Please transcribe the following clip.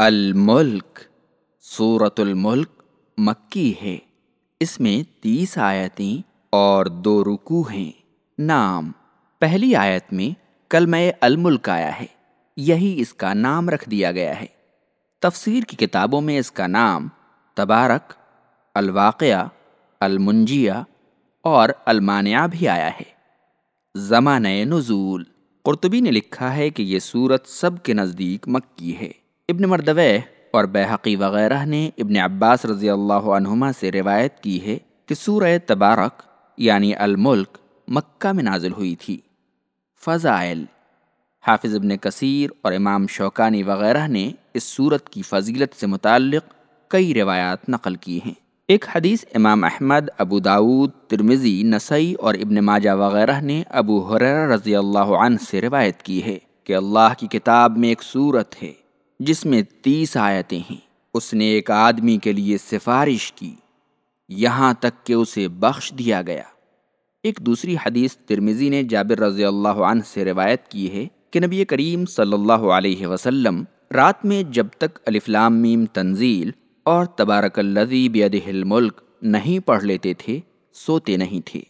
الملک سورت الملک مکی ہے۔ اس میں تیس آیتیں اور دو رکو ہیں۔ نام، پہلی آیت میں کلمہ الملک آیا ہے۔ یہی اس کا نام رکھ دیا گیا ہے۔ تفسیر کی کتابوں میں اس کا نام تبارک، الواقعہ، المنجیہ اور المانیہ بھی آیا ہے۔ زمانۂ نزول، قرطبی نے لکھا ہے کہ یہ صورت سب کے نزدیک مکی ہے۔ ابن مردوہ اور بحقی وغیرہ نے ابن عباس رضی اللہ عنہما سے روایت کی ہے کہ سورہ تبارک یعنی الملک مکہ میں نازل ہوئی تھی۔ فضائل، حافظ ابن کثیر اور امام شوکانی وغیرہ نے اس صورت کی فضیلت سے متعلق کئی روایات نقل کی ہیں۔ ایک حدیث امام احمد، ابو داود ترمزی نسائی اور ابن ماجہ وغیرہ نے ابو حرر رضی اللہ عنہ سے روایت کی ہے کہ اللہ کی کتاب میں ایک صورت ہے۔ جس میں تیس آیتیں ہیں، اس نے ایک آدمی کے لیے سفارش کی، یہاں تک کہ اسے بخش دیا گیا۔ ایک دوسری حدیث ترمیزی نے جابر رضی اللہ عنہ سے روایت کی ہے کہ نبی کریم صلی اللہ علیہ وسلم رات میں جب تک الفلام میم تنزیل اور تبارک الذی بیدہ الملک نہیں پڑھ لیتے تھے، سوتے نہیں تھے۔